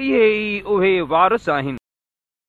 اهي ئي اهي وارث آهن.